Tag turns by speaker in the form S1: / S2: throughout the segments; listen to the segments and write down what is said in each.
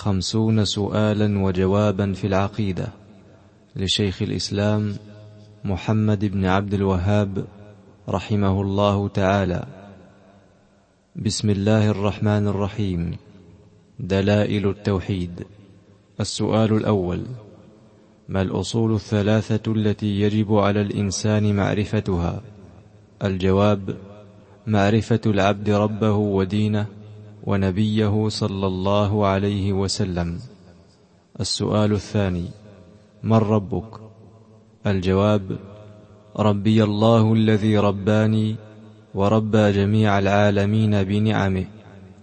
S1: خمسون سؤالا وجوابا في العقيدة لشيخ الإسلام محمد بن عبد الوهاب رحمه الله تعالى. بسم الله الرحمن الرحيم. دلائل التوحيد. السؤال الأول ما الأصول الثلاثة التي يجب على الإنسان معرفتها؟ الجواب معرفة العبد ربه ودينه ونبيه صلى الله عليه وسلم. السؤال الثاني من ربك؟ الجواب ربي الله الذي رباني وربى جميع العالمين بنعمه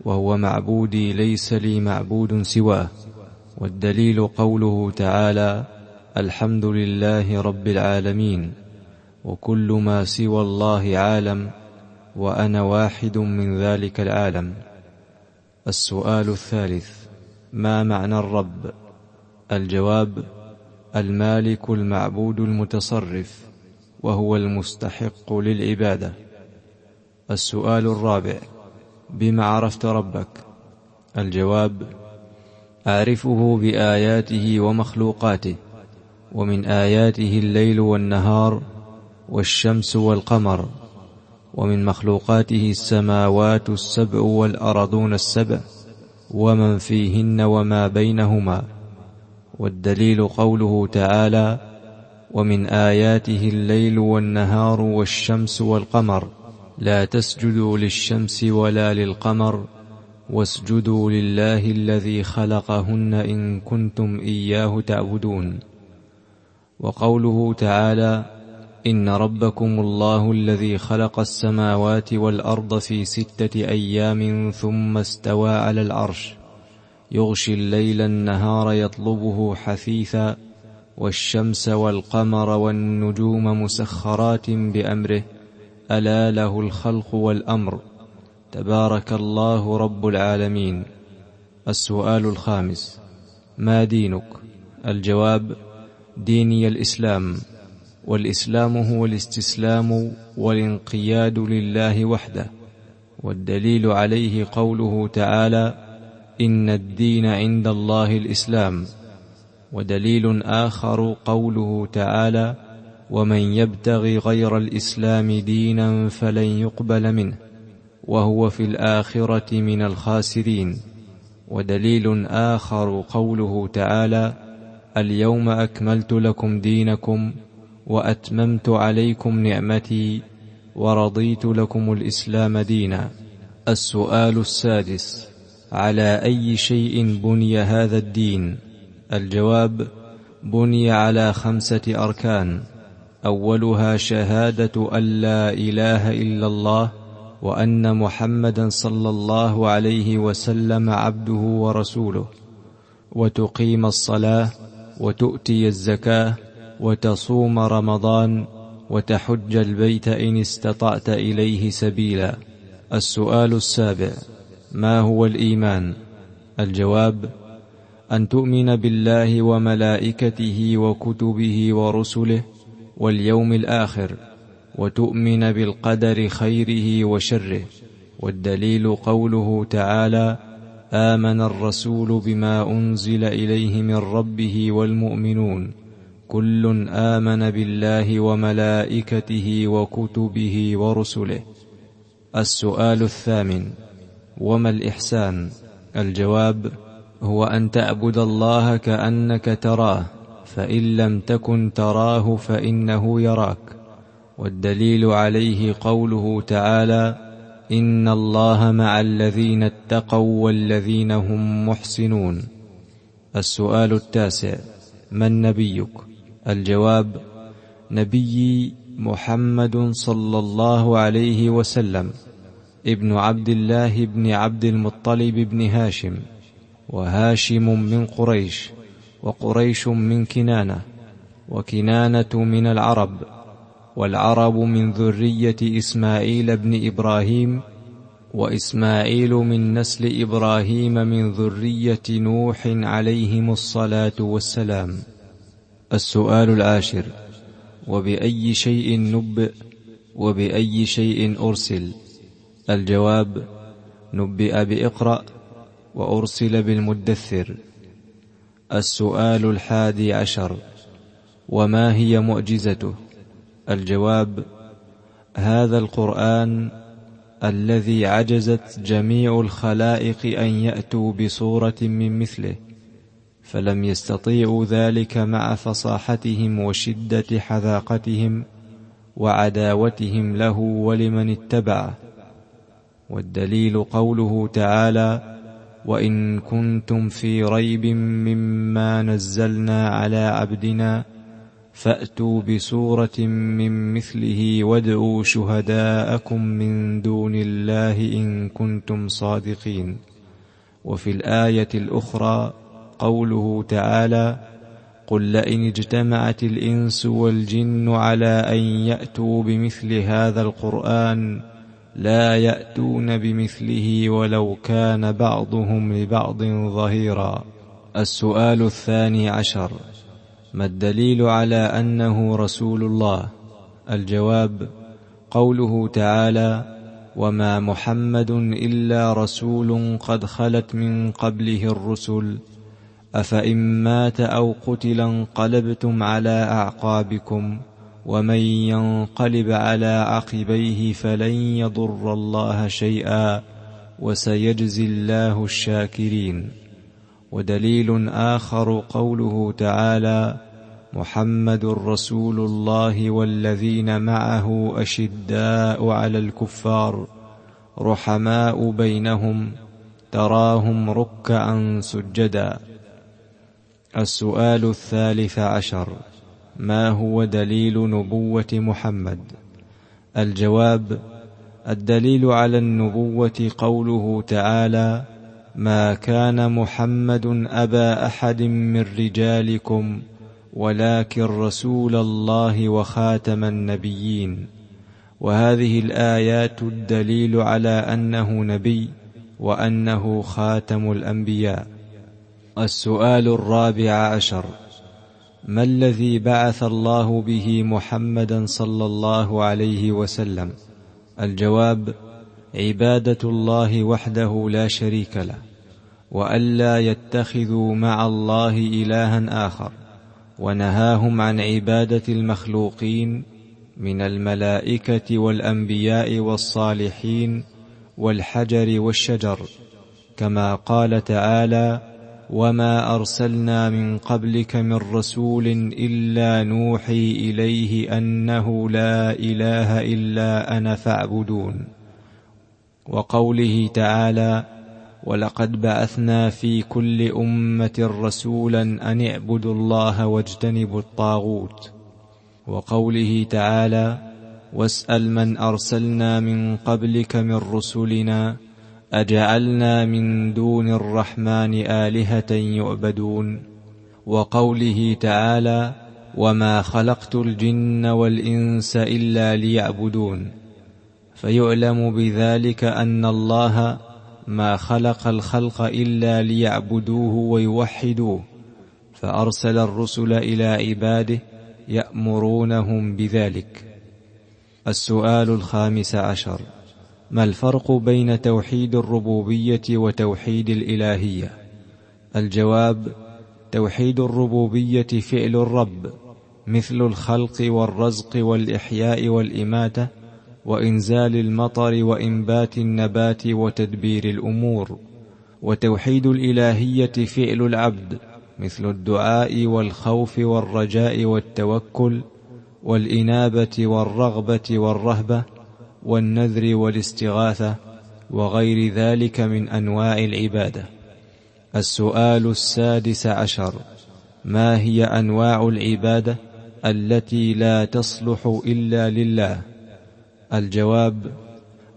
S1: وهو معبودي ليس لي معبود سواه. والدليل قوله تعالى الحمد لله رب العالمين وكل ما سوى الله عالم وأنا واحد من ذلك العالم. السؤال الثالث ما معنى الرب؟ الجواب المالك المعبود المتصرف وهو المستحق للعبادة. السؤال الرابع بما عرفت ربك؟ الجواب أعرفه بآياته ومخلوقاته ومن آياته الليل والنهار والشمس والقمر. ومن مخلوقاته السماوات السبع والأرضون السبع ومن فيهن وما بينهما والدليل قوله تعالى ومن آياته الليل والنهار والشمس والقمر لا تسجدوا للشمس ولا للقمر واسجدوا لله الذي خلقهن إن كنتم إياه تعبدون. وقوله تعالى إن ربكم الله الذي خلق السماوات والأرض في ستة أيام ثم استوى على العرش. يغشي الليل النهار يطلبه حثيثا والشمس والقمر والنجوم مسخرات بأمره. ألا له الخلق والأمر. تبارك الله رب العالمين. السؤال الخامس. ما دينك؟ الجواب ديني الإسلام. والإسلام هو الاستسلام والانقياد لله وحده والدليل عليه قوله تعالى إن الدين عند الله الإسلام. ودليل آخر قوله تعالى ومن يبتغي غير الإسلام دينا فلن يقبل منه وهو في الآخرة من الخاسرين. ودليل آخر قوله تعالى اليوم أكملت لكم دينكم وأتممت عليكم نعمتي ورضيت لكم الإسلام دينا. السؤال السادس على أي شيء بني هذا الدين؟ الجواب بني على خمسة أركان. أولها شهادة أن لا إله إلا الله وأن محمدا صلى الله عليه وسلم عبده ورسوله. وتقيم الصلاة وتؤتي الزكاة وتصوم رمضان وتحج البيت إن استطعت إليه سبيلا. السؤال السابع ما هو الإيمان؟ الجواب أن تؤمن بالله وملائكته وكتبه ورسله واليوم الآخر وتؤمن بالقدر خيره وشره. والدليل قوله تعالى آمن الرسول بما أنزل إليه من ربه والمؤمنون. كل آمن بالله وملائكته وكتبه ورسله. السؤال الثامن وما الإحسان؟ الجواب هو أن تعبد الله كأنك تراه فإن لم تكن تراه فإنه يراك. والدليل عليه قوله تعالى إن الله مع الذين اتقوا والذين هم محسنون. السؤال التاسع من نبيك؟ الجواب نبيي محمد صلى الله عليه وسلم ابن عبد الله بن عبد المطلب بن هاشم وهاشم من قريش وقريش من كنانة وكنانة من العرب والعرب من ذرية إسماعيل بن إبراهيم وإسماعيل من نسل إبراهيم من ذرية نوح عليهم الصلاة والسلام. السؤال العاشر. وبأي شيء نبئ؟ وبأي شيء أرسل؟ الجواب نبئ بإقرأ وأرسل بالمدثر. السؤال الحادي عشر وما هي معجزته؟ الجواب هذا القرآن الذي عجزت جميع الخلائق أن يأتوا بصورة من مثله. فلم يستطيعوا ذلك مع فصاحتهم وشدة حذاقتهم وعداوتهم له ولمن اتبعه. والدليل قوله تعالى وإن كنتم في ريب مما نزلنا على عبدنا فأتوا بسورة من مثله وادعوا شهداءكم من دون الله إن كنتم صادقين وفي الآية الأخرى قوله تعالى قل لئن اجتمعت الإنس والجن على أن يأتوا بمثل هذا القرآن لا يأتون بمثله ولو كان بعضهم لبعض ظهيرا. السؤال الثاني عشر. ما الدليل على أنه رسول الله؟ الجواب قوله تعالى وما محمد إلا رسول قد خلت من قبله الرسل. أفإن مات أو قتل انقلبتم على أعقابكم ومن ينقلب على عقبيه فلن يضر الله شيئا وسيجزي الله الشاكرين. ودليل آخر قوله تعالى محمد رسول الله والذين معه أشداء على الكفار رحماء بينهم تراهم ركعا سجدا. السؤال الثالث عشر. ما هو دليل نبوة محمد؟ الجواب الدليل على النبوة قوله تعالى ما كان محمد أبا أحد من رجالكم ولكن رسول الله وخاتم النبيين وهذه الآيات الدليل على أنه نبي وأنه خاتم الأنبياء. السؤال الرابع عشر. ما الذي بعث الله به محمدا صلى الله عليه وسلم؟ الجواب عبادة الله وحده لا شريك له وألا يتخذوا مع الله إلها آخر ونهاهم عن عبادة المخلوقين من الملائكة والأنبياء والصالحين والحجر والشجر كما قال تعالى وما أرسلنا من قبلك من رسول إلا نوحي إليه أنه لا إله إلا أنا فاعبدون وقوله تعالى ولقد بعثنا في كل أمة رسولا أن اعبدوا الله واجتنبوا الطاغوت وقوله تعالى واسأل من أرسلنا من قبلك من رسلنا أجعلنا من دون الرحمن آلهة يعبدون. وقوله تعالى وما خلقت الجن والإنس إلا ليعبدون. فيعلم بذلك أن الله ما خلق الخلق إلا ليعبدوه ويوحدوه. فأرسل الرسل إلى عباده يأمرونهم بذلك. السؤال الخامس عشر. ما الفرق بين توحيد الربوبية وتوحيد الإلهية؟ الجواب توحيد الربوبية فعل الرب مثل الخلق والرزق والإحياء والإماتة وإنزال المطر وإنبات النبات وتدبير الأمور. وتوحيد الإلهية فعل العبد مثل الدعاء والخوف والرجاء والتوكل والإنابة والرغبة والرهبة والنذر والاستغاثة وغير ذلك من أنواع العبادة. السؤال السادس عشر. ما هي أنواع العبادة التي لا تصلح إلا لله؟ الجواب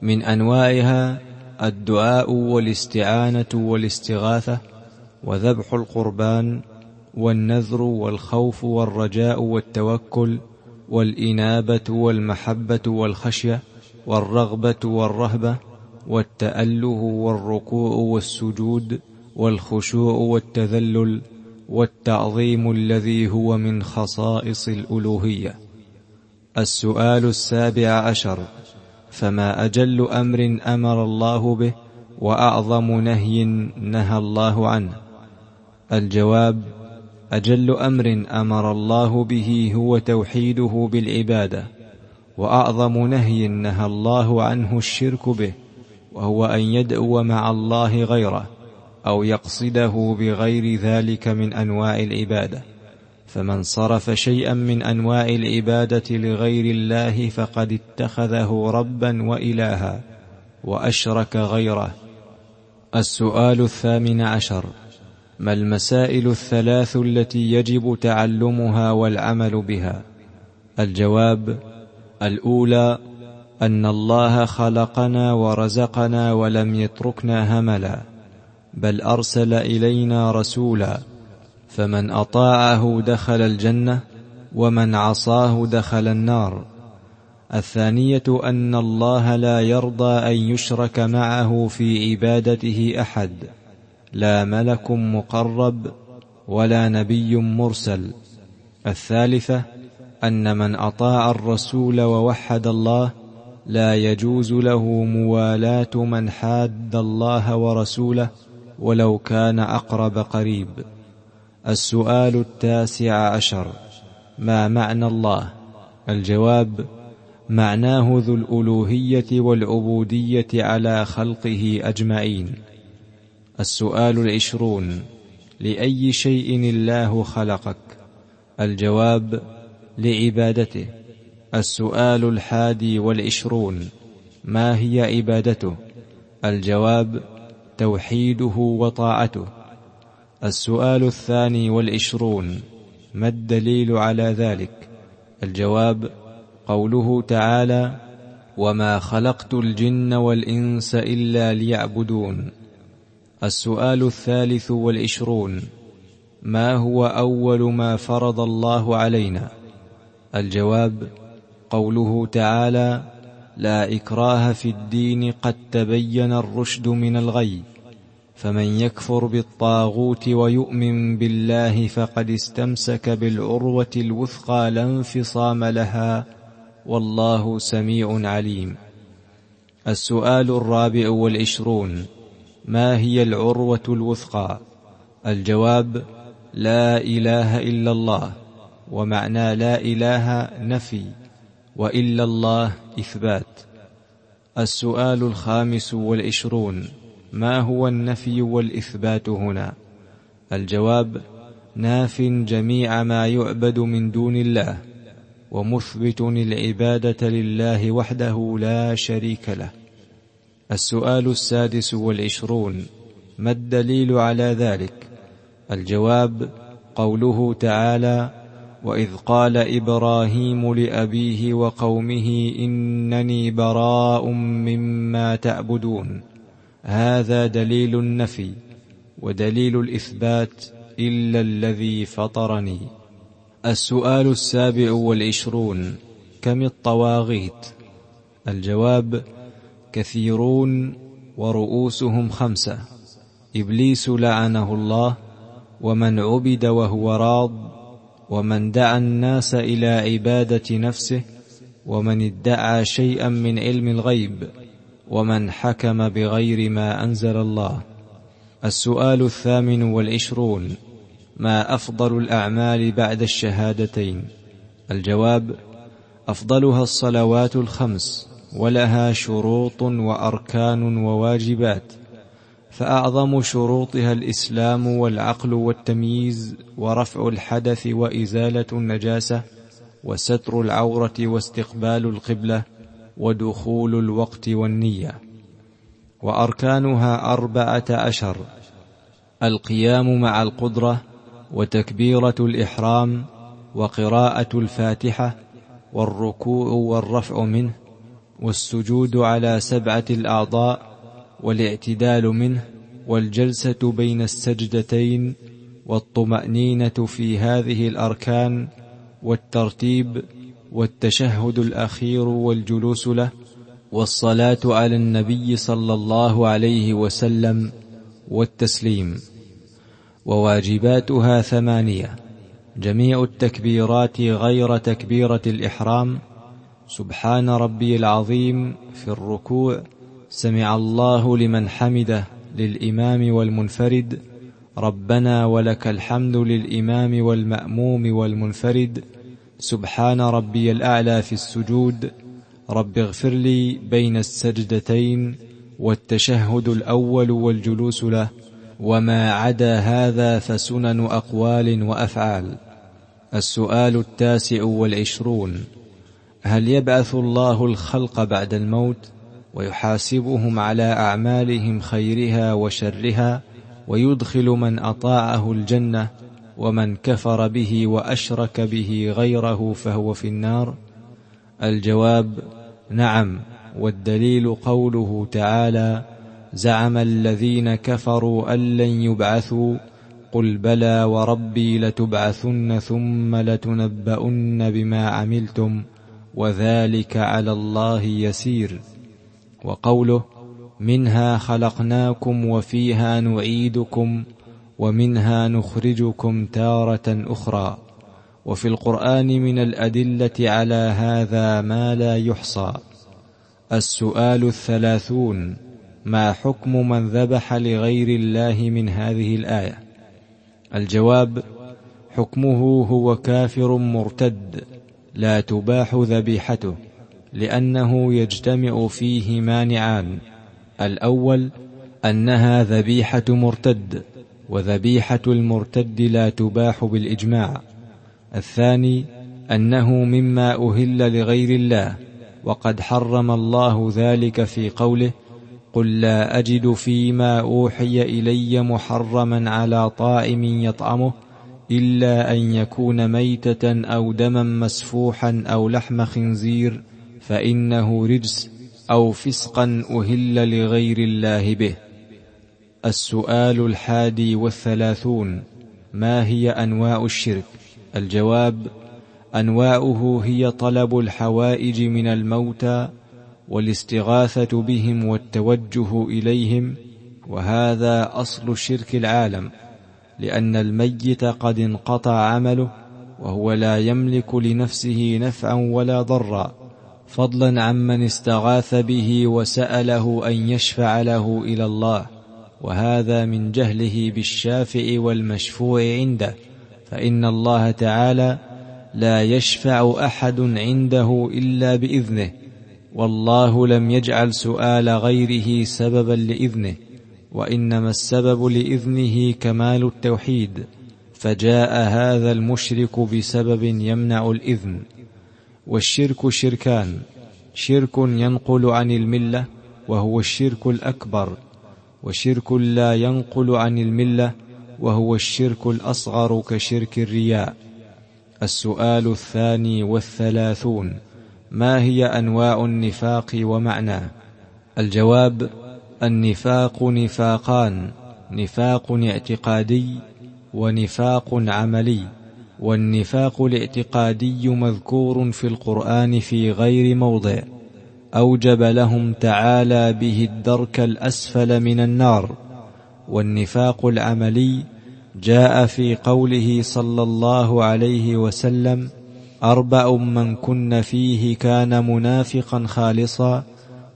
S1: من أنواعها الدعاء والاستعانة والاستغاثة وذبح القربان والنذر والخوف والرجاء والتوكل والإنابة والمحبة والخشية والرغبة والرهبة والتأله والركوع والسجود والخشوع والتذلل والتعظيم الذي هو من خصائص الألوهية. السؤال السابع عشر. فما أجل أمر أمر الله به وأعظم نهي نهى الله عنه؟ الجواب أجل أمر أمر الله به هو توحيده بالعبادة. وأعظم نهي نهى الله عنه الشرك به وهو أن يدعو مع الله غيره أو يقصده بغير ذلك من أنواع العبادة. فمن صرف شيئا من أنواع العبادة لغير الله فقد اتخذه ربا والها وأشرك غيره. السؤال الثامن عشر ما المسائل الثلاث التي يجب تعلمها والعمل بها؟ الجواب الأولى أن الله خلقنا ورزقنا ولم يتركنا هملا بل أرسل إلينا رسولا فمن أطاعه دخل الجنة ومن عصاه دخل النار. الثانية أن الله لا يرضى أن يشرك معه في عبادته أحد لا ملك مقرب ولا نبي مرسل. الثالثة أن من أطاع الرسول ووحد الله لا يجوز له موالاه من حاد الله ورسوله ولو كان أقرب قريب. السؤال التاسع عشر ما معنى الله؟ الجواب معناه ذو الألوهية والعبودية على خلقه أجمعين. السؤال العشرون لأي شيء الله خلقك؟ الجواب لعبادته. السؤال الحادي والعشرون ما هي عبادته؟ الجواب توحيده وطاعته. السؤال الثاني والعشرون ما الدليل على ذلك؟ الجواب قوله تعالى وما خلقت الجن والإنس إلا ليعبدون السؤال الثالث والعشرون ما هو أول ما فرض الله علينا؟ الجواب قوله تعالى لا إكراه في الدين قد تبين الرشد من الغي فمن يكفر بالطاغوت ويؤمن بالله فقد استمسك بالعروة الوثقى لا انفصام لها والله سميع عليم. السؤال الرابع والعشرون ما هي العروة الوثقى؟ الجواب لا إله إلا الله. ومعنى لا إله نفي وإلا الله إثبات. السؤال الخامس والعشرون ما هو النفي والإثبات هنا؟ الجواب ناف جميع ما يعبد من دون الله ومثبت العبادة لله وحده لا شريك له. السؤال السادس والعشرون ما الدليل على ذلك؟ الجواب قوله تعالى وإذ قال إبراهيم لأبيه وقومه إنني براء مما تعبدون. هذا دليل النفي ودليل الإثبات إلا الذي فطرني. السؤال السابع والعشرون كم الطواغيت؟ الجواب كثيرون ورؤوسهم خمسة. إبليس لعنه الله ومن عبد وهو راض ومن دعا الناس إلى عبادة نفسه ومن ادعى شيئا من علم الغيب ومن حكم بغير ما أنزل الله. السؤال الثامن والعشرون ما أفضل الأعمال بعد الشهادتين؟ الجواب أفضلها الصلوات الخمس ولها شروط وأركان وواجبات. فأعظم شروطها الإسلام والعقل والتمييز ورفع الحدث وإزالة النجاسة وستر العورة واستقبال القبلة ودخول الوقت والنية. وأركانها أربعة عشر القيام مع القدرة وتكبيرة الإحرام وقراءة الفاتحة والركوع والرفع منه والسجود على سبعة الأعضاء والاعتدال منه والجلسة بين السجدتين والطمأنينة في هذه الأركان والترتيب والتشهد الأخير والجلوس له والصلاة على النبي صلى الله عليه وسلم والتسليم. وواجباتها ثمانية جميع التكبيرات غير تكبيرة الإحرام. سبحان ربي العظيم في الركوع سمع الله لمن حمده للإمام والمنفرد. ربنا ولك الحمد للإمام والمأموم والمنفرد. سبحان ربي الأعلى في السجود. رب اغفر لي بين السجدتين والتشهد الأول والجلوس له. وما عدا هذا فسنن أقوال وأفعال. السؤال التاسع والعشرون. هل يبعث الله الخلق بعد الموت؟ ويحاسبهم على أعمالهم خيرها وشرها ويدخل من أطاعه الجنة ومن كفر به وأشرك به غيره فهو في النار. الجواب نعم والدليل قوله تعالى زعم الذين كفروا أن لن يبعثوا قل بلى وربي لتبعثن ثم لتنبؤن بما عملتم وذلك على الله يسير. وقوله منها خلقناكم وفيها نعيدكم ومنها نخرجكم تارة أخرى. وفي القرآن من الأدلة على هذا ما لا يحصى. السؤال الثلاثون ما حكم من ذبح لغير الله من هذه الآية؟ الجواب حكمه هو كافر مرتد لا تباح ذبيحته. لأنه يجتمع فيه مانعان الأول أنها ذبيحة مرتد وذبيحة المرتد لا تباح بالإجماع. الثاني أنه مما أهل لغير الله وقد حرم الله ذلك في قوله قل لا أجد فيما أوحي إلي محرما على طائم يطعمه إلا أن يكون ميتة أو دما مسفوحا أو لحم خنزير فإنه رجس أو فسقا أهل لغير الله به. السؤال الحادي والثلاثون ما هي أنواع الشرك؟ الجواب أنواعه هي طلب الحوائج من الموتى والاستغاثة بهم والتوجه إليهم وهذا أصل شرك العالم لأن الميت قد انقطع عمله وهو لا يملك لنفسه نفعا ولا ضرا. فضلا عمن استغاث به وسأله أن يشفع له إلى الله وهذا من جهله بالشافع والمشفوع عنده فإن الله تعالى لا يشفع أحد عنده إلا بإذنه والله لم يجعل سؤال غيره سببا لإذنه وإنما السبب لإذنه كمال التوحيد فجاء هذا المشرك بسبب يمنع الإذن. والشرك شركان. شرك ينقل عن الملة وهو الشرك الأكبر وشرك لا ينقل عن الملة وهو الشرك الأصغر كشرك الرياء. السؤال الثاني والثلاثون ما هي أنواع النفاق ومعناه الجواب النفاق نفاقان نفاق اعتقادي ونفاق عملي. والنفاق الاعتقادي مذكور في القرآن في غير موضع. أوجب لهم تعالى به الدرك الأسفل من النار. والنفاق العملي جاء في قوله صلى الله عليه وسلم أربع من كن فيه كان منافقا خالصا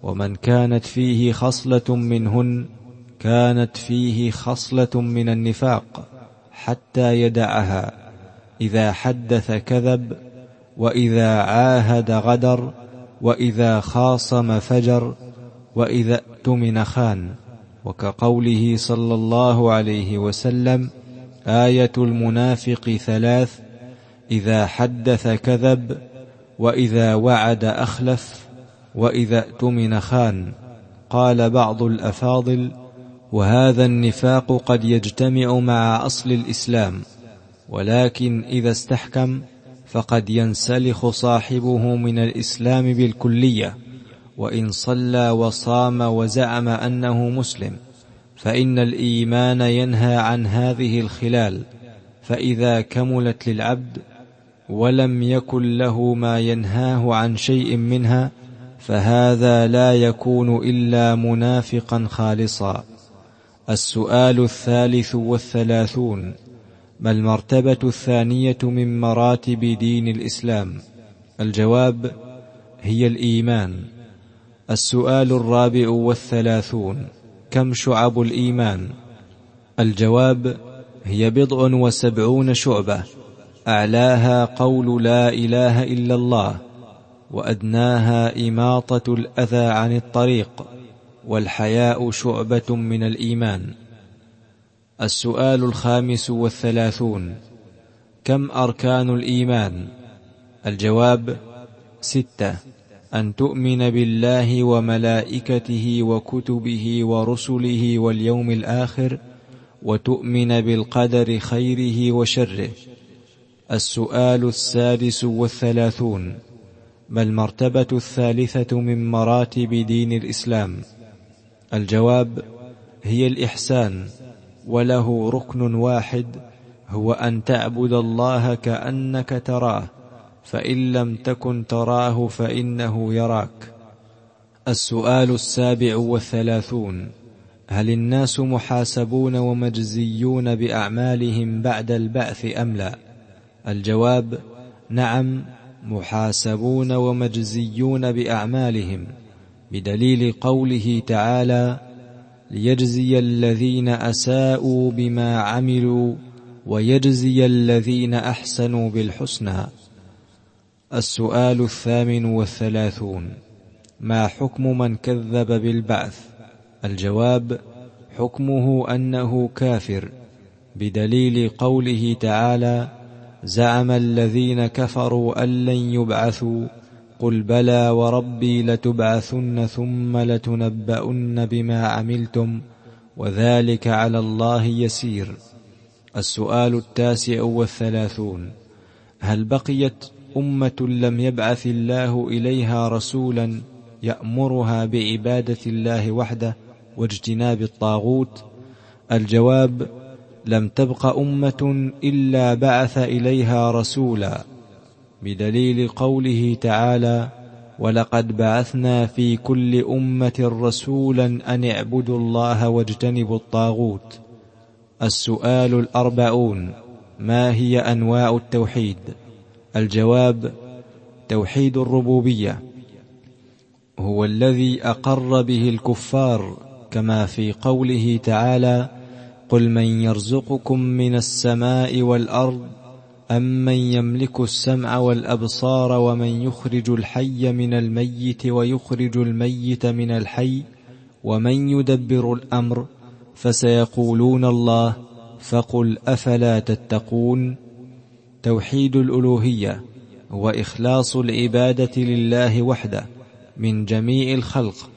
S1: ومن كانت فيه خصلة منهن كانت فيه خصلة من النفاق حتى يدعها. إذا حدث كذب وإذا عاهد غدر وإذا خاصم فجر وإذا اؤتمن خان. وكقوله صلى الله عليه وسلم آية المنافق ثلاث إذا حدث كذب وإذا وعد أخلف وإذا اؤتمن خان. قال بعض الأفاضل وهذا النفاق قد يجتمع مع أصل الإسلام. ولكن إذا استحكم فقد ينسلخ صاحبه من الإسلام بالكلية وإن صلى وصام وزعم أنه مسلم فإن الإيمان ينهى عن هذه الخلال فإذا كملت للعبد ولم يكن له ما ينهاه عن شيء منها فهذا لا يكون إلا منافقا خالصا. السؤال الثالث والثلاثون ما المرتبة الثانية من مراتب دين الإسلام؟ الجواب هي الإيمان. السؤال الرابع والثلاثون كم شعب الإيمان؟ الجواب هي بضع وسبعون شعبة. أعلاها قول لا إله إلا الله وأدناها إماطة الأذى عن الطريق والحياء شعبة من الإيمان. السؤال الخامس والثلاثون. كم أركان الإيمان؟ الجواب ستة. أن تؤمن بالله وملائكته وكتبه ورسله واليوم الآخر وتؤمن بالقدر خيره وشره. السؤال السادس والثلاثون ما المرتبة الثالثة من مراتب دين الإسلام؟ الجواب هي الإحسان. وله ركن واحد هو أن تعبد الله كأنك تراه فإن لم تكن تراه فإنه يراك. السؤال السابع والثلاثون هل الناس محاسبون ومجزيون بأعمالهم بعد البعث أم لا؟ الجواب نعم محاسبون ومجزيون بأعمالهم بدليل قوله تعالى ليجزي الذين أساءوا بما عملوا ويجزي الذين أحسنوا بالحسنى. السؤال الثامن والثلاثون. ما حكم من كذب بالبعث؟ الجواب حكمه أنه كافر. بدليل قوله تعالى زعم الذين كفروا أن لن يبعثوا قل بلى وربي لتبعثن ثم لتنبؤن بما عملتم وذلك على الله يسير. السؤال التاسع والثلاثون. هل بقيت أمة لم يبعث الله إليها رسولا يأمرها بعبادة الله وحده واجتناب الطاغوت؟ الجواب لم تبق أمة إلا بعث إليها رسولا. بدليل قوله تعالى ولقد بعثنا في كل أمة رسولا أن اعبدوا الله واجتنبوا الطاغوت السؤال الأربعون ما هي أنواع التوحيد؟ الجواب توحيد الربوبية هو الذي أقر به الكفار كما في قوله تعالى قل من يرزقكم من السماء والأرض أمن يملك السمع والأبصار ومن يخرج الحي من الميت ويخرج الميت من الحي ومن يدبر الأمر فسيقولون الله فقل أفلا تتقون توحيد الألوهية هو إخلاص العبادة لله وحده من جميع الخلق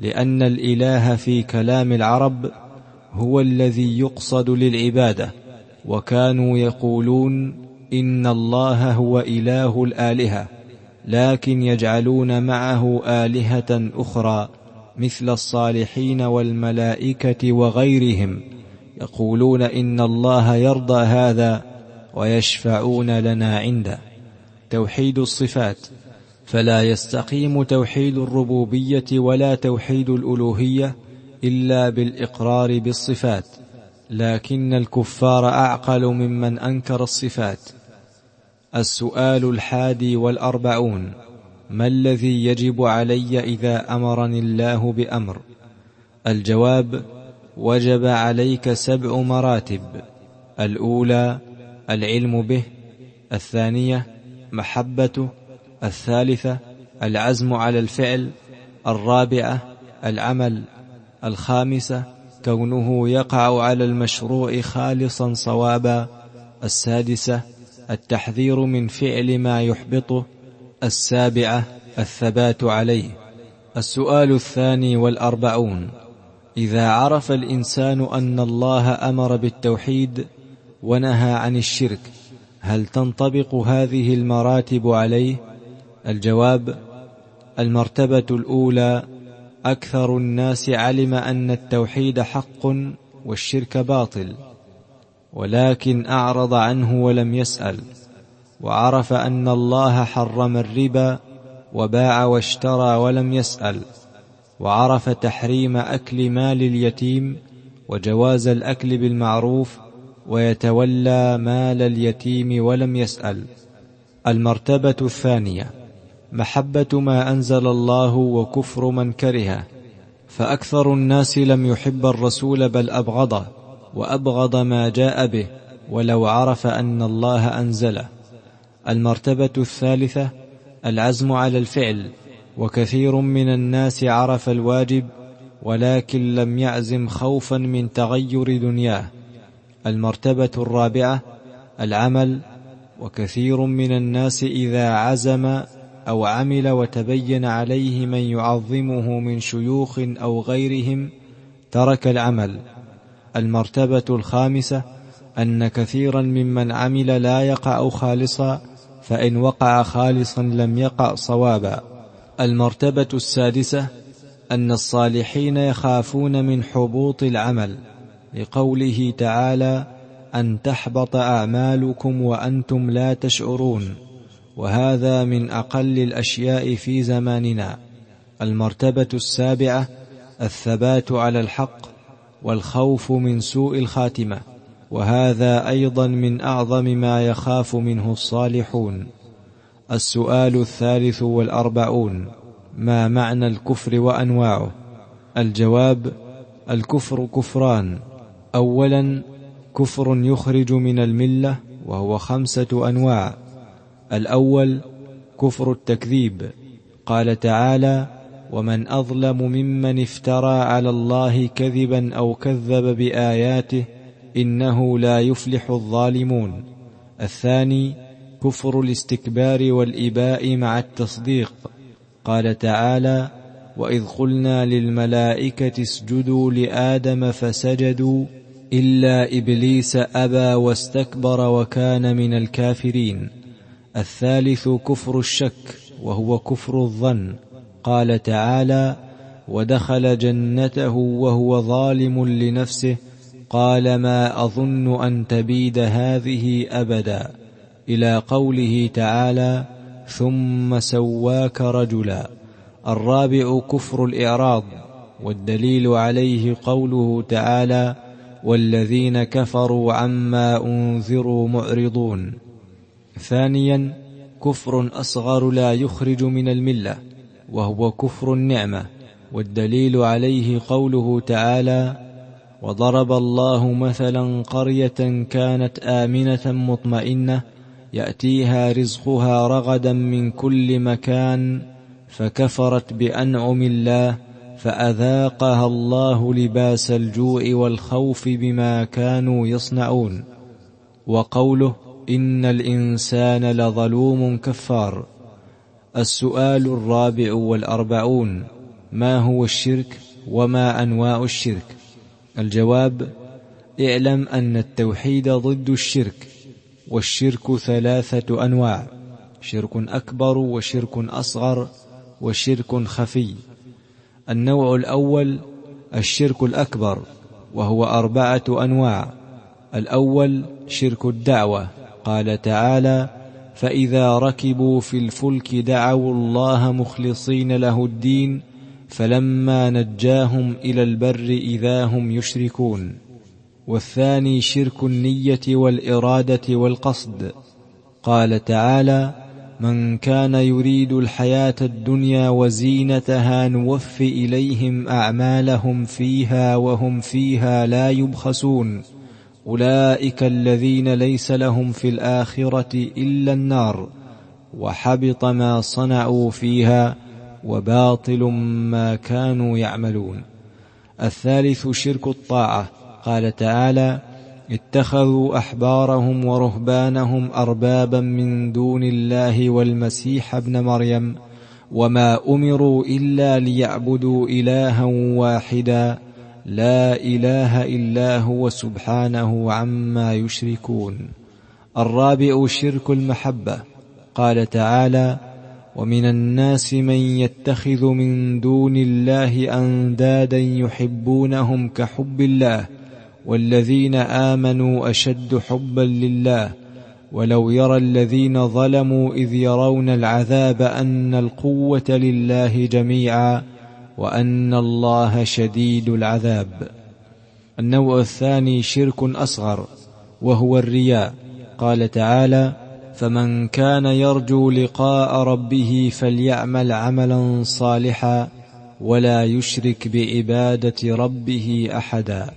S1: لأن الإله في كلام العرب هو الذي يقصد للعبادة وكانوا يقولون إن الله هو إله الآلهة لكن يجعلون معه آلهة أخرى مثل الصالحين والملائكة وغيرهم يقولون إن الله يرضى هذا ويشفعون لنا عنده. توحيد الصفات فلا يستقيم توحيد الربوبية ولا توحيد الألوهية إلا بالإقرار بالصفات. لكن الكفار أعقل ممن أنكر الصفات. السؤال الحادي والأربعون ما الذي يجب علي إذا أمرني الله بأمر؟ الجواب وجب عليك سبع مراتب. الأولى العلم به. الثانية محبته. الثالثة العزم على الفعل. الرابعة العمل. الخامسة كونه يقع على المشروع خالصا صوابا. السادسة التحذير من فعل ما يحبطه السابعة الثبات عليه. السؤال الثاني والأربعون إذا عرف الإنسان أن الله أمر بالتوحيد ونهى عن الشرك هل تنطبق هذه المراتب عليه؟ الجواب المرتبة الأولى أكثر الناس علم أن التوحيد حق والشرك باطل ولكن أعرض عنه ولم يسأل وعرف أن الله حرم الربا وباع واشترى ولم يسأل وعرف تحريم أكل مال اليتيم وجواز الأكل بالمعروف ويتولى مال اليتيم ولم يسأل. المرتبة الثانية محبة ما أنزل الله وكفر من كرهه فأكثر الناس لم يحب الرسول بل أبغضه وأبغض ما جاء به ولو عرف أن الله أنزله. المرتبة الثالثة العزم على الفعل وكثير من الناس عرف الواجب ولكن لم يعزم خوفا من تغير دنياه. المرتبة الرابعة العمل وكثير من الناس إذا عزم أو عمل وتبين عليه من يعظمه من شيوخ أو غيرهم ترك العمل. المرتبة الخامسة أن كثيرا ممن عمل لا يقع خالصا فإن وقع خالصا لم يقع صوابا. المرتبة السادسة أن الصالحين يخافون من حبوط العمل لقوله تعالى أن تحبط أعمالكم وأنتم لا تشعرون وهذا من أقل الأشياء في زماننا المرتبة السابعة الثبات على الحق والخوف من سوء الخاتمة وهذا أيضا من أعظم ما يخاف منه الصالحون. السؤال الثالث والأربعون ما معنى الكفر وأنواعه؟ الجواب الكفر كفران. أولا كفر يخرج من الملة وهو خمسة أنواع. الأول كفر التكذيب. قال تعالى ومن أظلم ممن افترى على الله كذبا أو كذب بآياته إنه لا يفلح الظالمون الثاني كفر الاستكبار والإباء مع التصديق. قال تعالى وإذ قلنا للملائكة اسجدوا لآدم فسجدوا إلا إبليس أبى واستكبر وكان من الكافرين الثالث كفر الشك وهو كفر الظن. قال تعالى ودخل جنته وهو ظالم لنفسه. قال ما أظن أن تبيد هذه أبدا. إلى قوله تعالى ثم سواك رجلا. الرابع كفر الإعراض والدليل عليه قوله تعالى والذين كفروا عما أنذروا معرضون. ثانيا كفر أصغر لا يخرج من الملة وهو كفر النعمة والدليل عليه قوله تعالى وضرب الله مثلا قرية كانت آمنة مطمئنة يأتيها رزقها رغدا من كل مكان فكفرت بأنعم الله فأذاقها الله لباس الجوع والخوف بما كانوا يصنعون. وقوله إن الإنسان لظلوم كفار. السؤال الرابع والأربعون ما هو الشرك وما أنواع الشرك؟ الجواب اعلم أن التوحيد ضد الشرك والشرك ثلاثة أنواع شرك أكبر وشرك أصغر وشرك خفي. النوع الأول الشرك الأكبر وهو أربعة أنواع الأول شرك الدعوة قال تعالى فإذا ركبوا في الفلك دعوا الله مخلصين له الدين فلما نجاهم إلى البر إذا هم يشركون. والثاني شرك النية والإرادة والقصد. قال تعالى من كان يريد الحياة الدنيا وزينتها نوف إليهم أعمالهم فيها وهم فيها لا يبخسون. أولئك الذين ليس لهم في الآخرة إلا النار وحبط ما صنعوا فيها وباطل ما كانوا يعملون. الثالث شرك الطاعة. قال تعالى اتخذوا أحبارهم ورهبانهم أربابا من دون الله والمسيح ابن مريم وما أمروا إلا ليعبدوا إلها واحدا. لا إله إلا هو سبحانه عما يشركون. الرابع شرك المحبة. قال تعالى ومن الناس من يتخذ من دون الله أندادا يحبونهم كحب الله والذين آمنوا أشد حبا لله. ولو يرى الذين ظلموا إذ يرون العذاب أن القوة لله جميعا. وأن الله شديد العذاب. النوع الثاني شرك أصغر وهو الرياء. قال تعالى فمن كان يرجو لقاء ربه فليعمل عملا صالحا ولا يشرك بعبادة ربه احدا.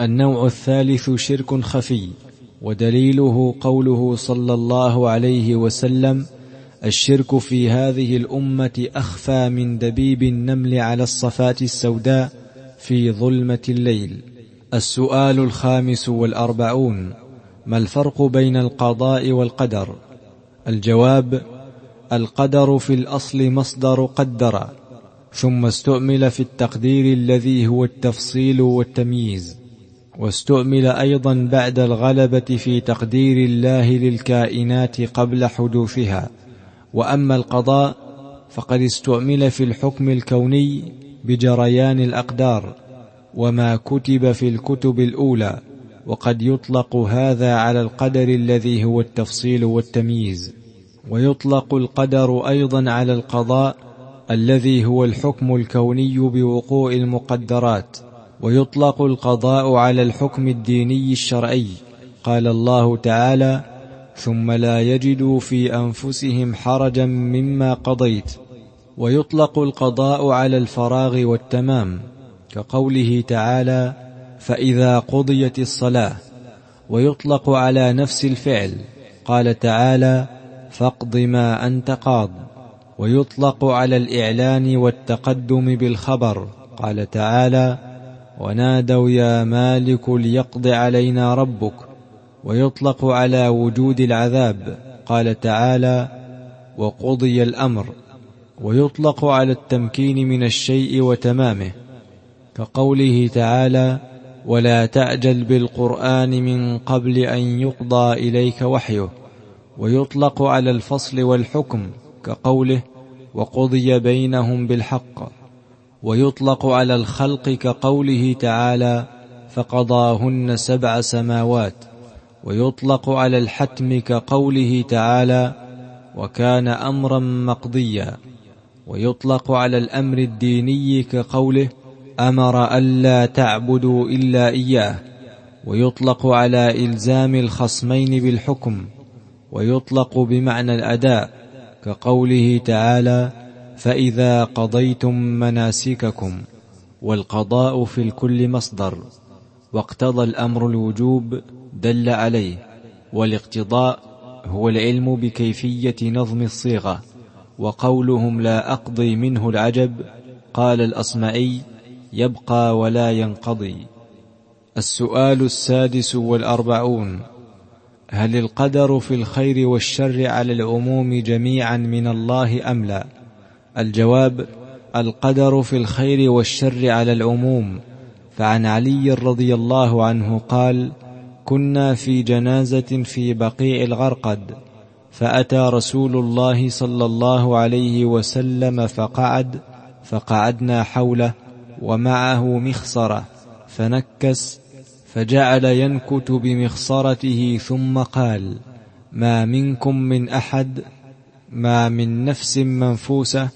S1: النوع الثالث شرك خفي ودليله قوله صلى الله عليه وسلم الشرك في هذه الأمة أخفى من دبيب النمل على الصفات السوداء في ظلمة الليل. السؤال الخامس والأربعون ما الفرق بين القضاء والقدر؟ الجواب القدر في الأصل مصدر قدر ثم استعمل في التقدير الذي هو التفصيل والتمييز واستعمل أيضا بعد الغلبة في تقدير الله للكائنات قبل حدوثها. وأما القضاء فقد استعمل في الحكم الكوني بجريان الأقدار وما كتب في الكتب الأولى وقد يطلق هذا على القدر الذي هو التفصيل والتمييز. ويطلق القدر أيضا على القضاء الذي هو الحكم الكوني بوقوع المقدرات. ويطلق القضاء على الحكم الديني الشرعي. قال الله تعالى ثم لا يجدوا في أنفسهم حرجا مما قضيت. ويطلق القضاء على الفراغ والتمام كقوله تعالى فإذا قضيت الصلاة. ويطلق على نفس الفعل قال تعالى فاقض ما أنت قاض. ويطلق على الإعلان والتقدم بالخبر قال تعالى ونادوا يا مالك ليقض علينا ربك. ويطلق على وجود العذاب. قال تعالى وقضي الأمر. ويطلق على التمكين من الشيء وتمامه. كقوله تعالى ولا تعجل بالقرآن من قبل أن يقضى إليك وحيه. ويطلق على الفصل والحكم كقوله وقضي بينهم بالحق. ويطلق على الخلق كقوله تعالى فقضاهن سبع سماوات. ويطلق على الحتم كقوله تعالى وكان أمرا مقضيا. ويطلق على الأمر الديني كقوله أمر الا تعبدوا إلا إياه. ويطلق على إلزام الخصمين بالحكم. ويطلق بمعنى الأداء كقوله تعالى فإذا قضيتم مناسككم والقضاء في الكل مصدر. واقتضى الأمر الوجوب دل عليه والاقتضاء هو العلم بكيفية نظم الصيغة وقولهم لا أقضي منه العجب قال الأصمعي يبقى ولا ينقضي. السؤال السادس والأربعون هل القدر في الخير والشر على العموم جميعا من الله أم لا؟ الجواب القدر في الخير والشر على العموم. فعن علي رضي الله عنه قال كنا في جنازة في بقيع الغرقد فأتى رسول الله صلى الله عليه وسلم فقعد فقعدنا حوله ومعه مخصرة فنكس فجعل ينكت بمخصرته ثم قال ما منكم من أحد ما من نفس منفوسة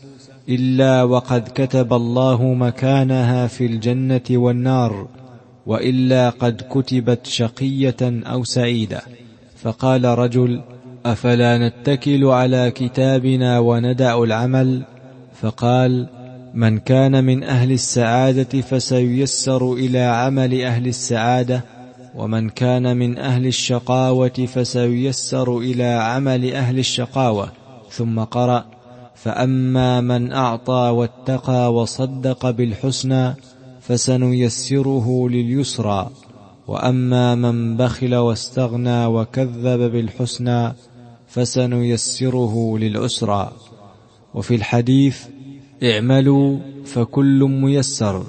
S1: إلا وقد كتب الله مكانها في الجنة والنار وإلا قد كتبت شقية أو سعيدة. فقال رجل أفلا نتكل على كتابنا وندع العمل؟ فقال من كان من أهل السعادة فسييسر إلى عمل أهل السعادة ومن كان من أهل الشقاوة فسييسر إلى عمل أهل الشقاوة. ثم قرأ فأما من أعطى واتقى وصدق بالحسنى فسنيسره لليسرى. وأما من بخل واستغنى وكذب بالحسنى فسنيسره للعسرى. وفي الحديث اعملوا فكل ميسر.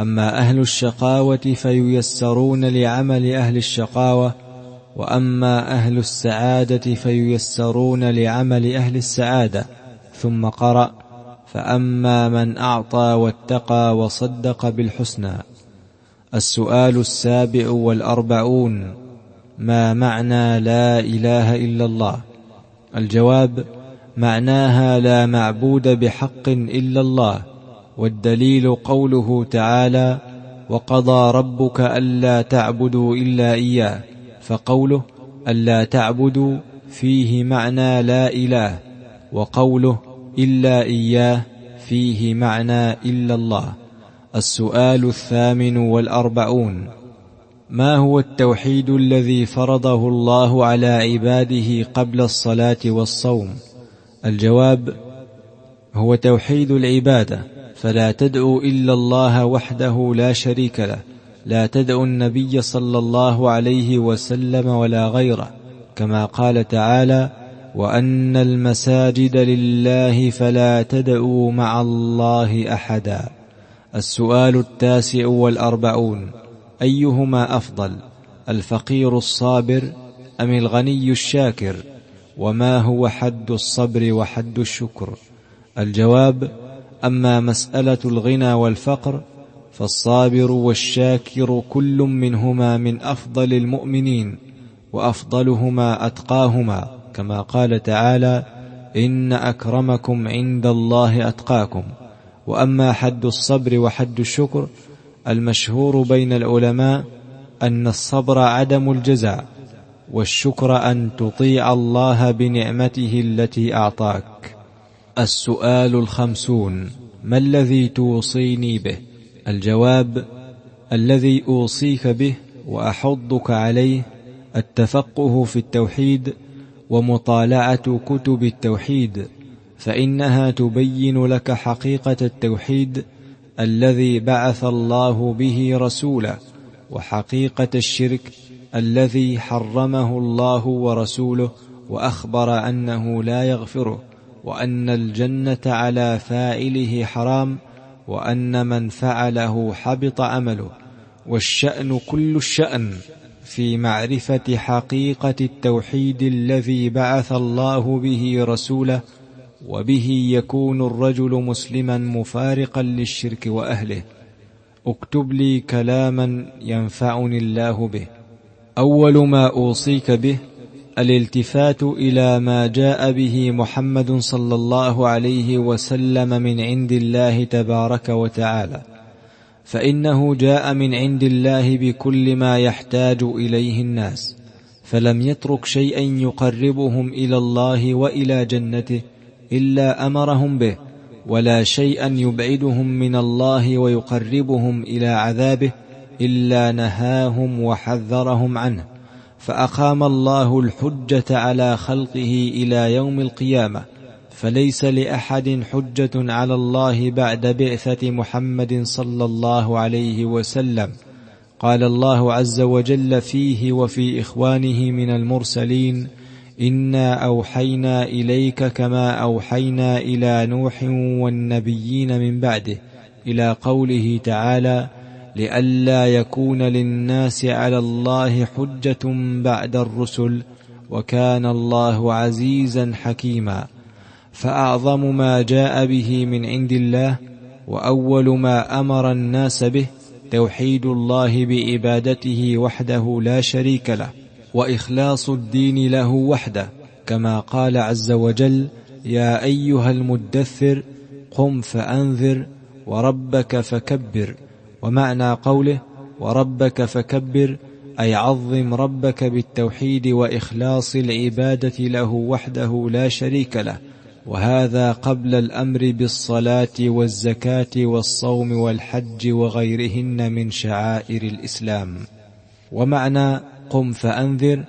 S1: أما أهل الشقاوة فييسرون لعمل أهل الشقاوة. وأما أهل السعادة فييسرون لعمل أهل السعادة. ثم قرأ فأما من أعطى واتقى وصدق بالحسنى السؤال السابع والأربعون ما معنى لا إله إلا الله؟ الجواب معناها لا معبود بحق إلا الله والدليل قوله تعالى وقضى ربك ألا تعبدوا إلا إياه فقوله ألا تعبدوا فيه معنى لا إله وقوله إلا إياه فيه معنى إلا الله. السؤال الثامن والأربعون. ما هو التوحيد الذي فرضه الله على عباده قبل الصلاة والصوم؟ الجواب هو توحيد العبادة فلا تدعو إلا الله وحده لا شريك له لا تدعو النبي صلى الله عليه وسلم ولا غيره كما قال تعالى وأن المساجد لله فلا تدعوا مع الله أحدا. السؤال التاسع والأربعون. أيهما أفضل الفقير الصابر أم الغني الشاكر؟ وما هو حد الصبر وحد الشكر؟ الجواب أما مسألة الغنى والفقر فالصابر والشاكر كل منهما من أفضل المؤمنين وأفضلهما أتقاهما. كما قال تعالى إن أكرمكم عند الله أتقاكم. وأما حد الصبر وحد الشكر المشهور بين العلماء أن الصبر عدم الجزاء والشكر أن تطيع الله بنعمته التي أعطاك. السؤال الخمسون ما الذي توصيني به؟ الجواب الذي أوصيك به وأحضك عليه التفقه في التوحيد ومطالعة كتب التوحيد فإنها تبين لك حقيقة التوحيد الذي بعث الله به رسوله وحقيقة الشرك الذي حرمه الله ورسوله وأخبر أنه لا يغفره وأن الجنة على فاعله حرام وأن من فعله حبط عمله والشأن كل الشأن. في معرفة حقيقة التوحيد الذي بعث الله به رسوله وبه يكون الرجل مسلما مفارقا للشرك وأهله. اكتب لي كلاما ينفعني الله به. أول ما أوصيك به الالتفات إلى ما جاء به محمد صلى الله عليه وسلم من عند الله تبارك وتعالى. فإنه جاء من عند الله بكل ما يحتاج إليه الناس فلم يترك شيئا يقربهم إلى الله وإلى جنته إلا أمرهم به ولا شيئا يبعدهم من الله ويقربهم إلى عذابه إلا نهاهم وحذرهم عنه. فأقام الله الحجة على خلقه إلى يوم القيامة فليس لأحد حجة على الله بعد بعثة محمد صلى الله عليه وسلم. قال الله عز وجل فيه وفي إخوانه من المرسلين إنا أوحينا إليك كما أوحينا إلى نوح والنبيين من بعده إلى قوله تعالى لئلا يكون للناس على الله حجة بعد الرسل وكان الله عزيزا حكيما. فأعظم ما جاء به من عند الله وأول ما أمر الناس به توحيد الله بإبادته وحده لا شريك له وإخلاص الدين له وحده كما قال عز وجل يا أيها المدثر قم فأنذر وربك فكبر ومعنى قوله وربك فكبر أي عظم ربك بالتوحيد وإخلاص العبادة له وحده لا شريك له. وهذا قبل الأمر بالصلاة والزكاة والصوم والحج وغيرهن من شعائر الإسلام. ومعنى قم فأنذر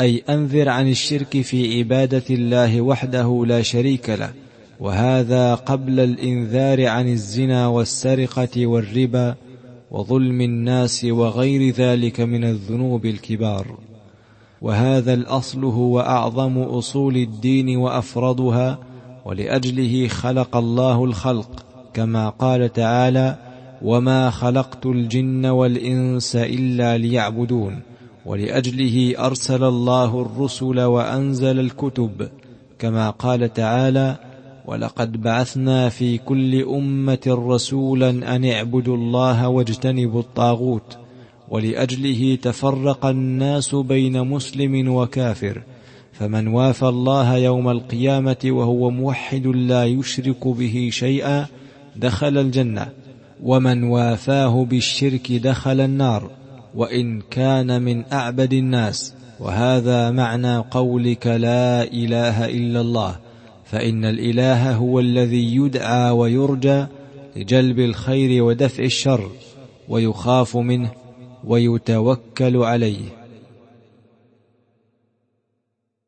S1: أي أنذر عن الشرك في عبادة الله وحده لا شريك له. وهذا قبل الإنذار عن الزنا والسرقة والربا وظلم الناس وغير ذلك من الذنوب الكبار. وهذا الأصل هو أعظم أصول الدين وأفرضها ولأجله خلق الله الخلق كما قال تعالى وما خلقت الجن والإنس إلا ليعبدون ولأجله أرسل الله الرسل وأنزل الكتب كما قال تعالى ولقد بعثنا في كل أمة رسولا أن اعبدوا الله واجتنبوا الطاغوت ولأجله تفرق الناس بين مسلم وكافر فمن وافى الله يوم القيامة وهو موحد لا يشرك به شيئا دخل الجنة ومن وافاه بالشرك دخل النار وإن كان من أعبد الناس وهذا معنى قولك لا إله إلا الله فإن الإله هو الذي يدعى ويرجى لجلب الخير ودفع الشر ويخاف منه ويتوكل عليه.